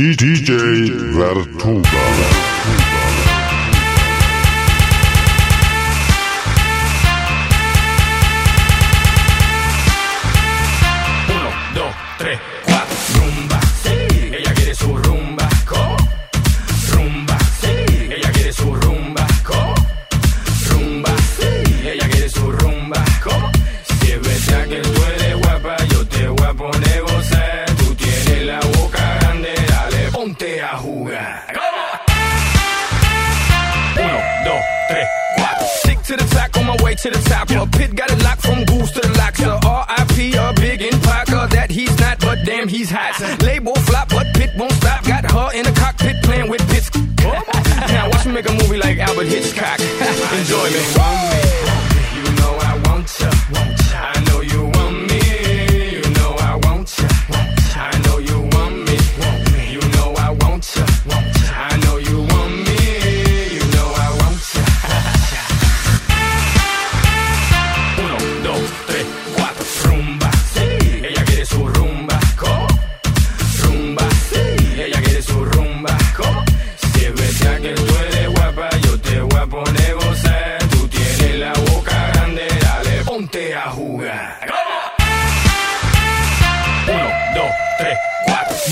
DJ Vertuga. Tres, cuatro. Rumba. Ella quiere su rumba. To the track on my way to the top. A pit got it locked from goose to the locks. The R.I.P. a big in Parker that he's not, but damn he's hot. Label flop, but pit won't stop. Got her in the cockpit playing with bits. now watch me make a movie like Alfred Hitchcock. Enjoy me.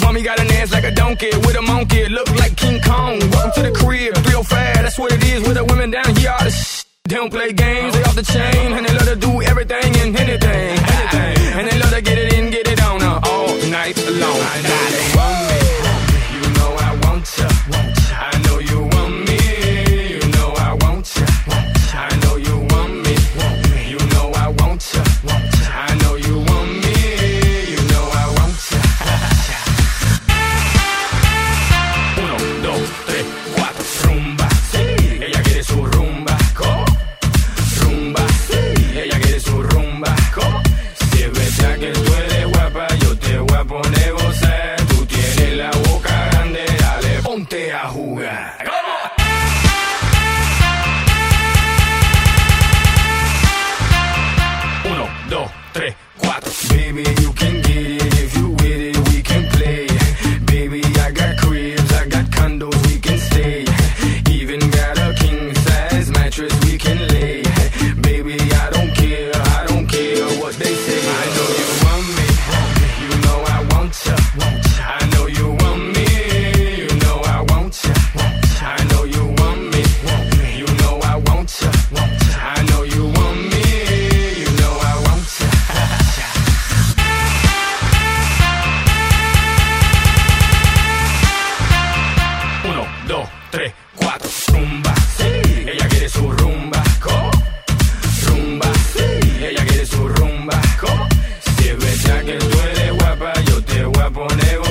Mommy got an ass like a donkey with a monkey. Look like King Kong. Welcome to the crib, real fast. That's what it is with the women down here. All the sh- they don't play games, they off the chain, and they love to do everything and anything, anything. And they love to get it in, get it on uh, all night long. pone bueno.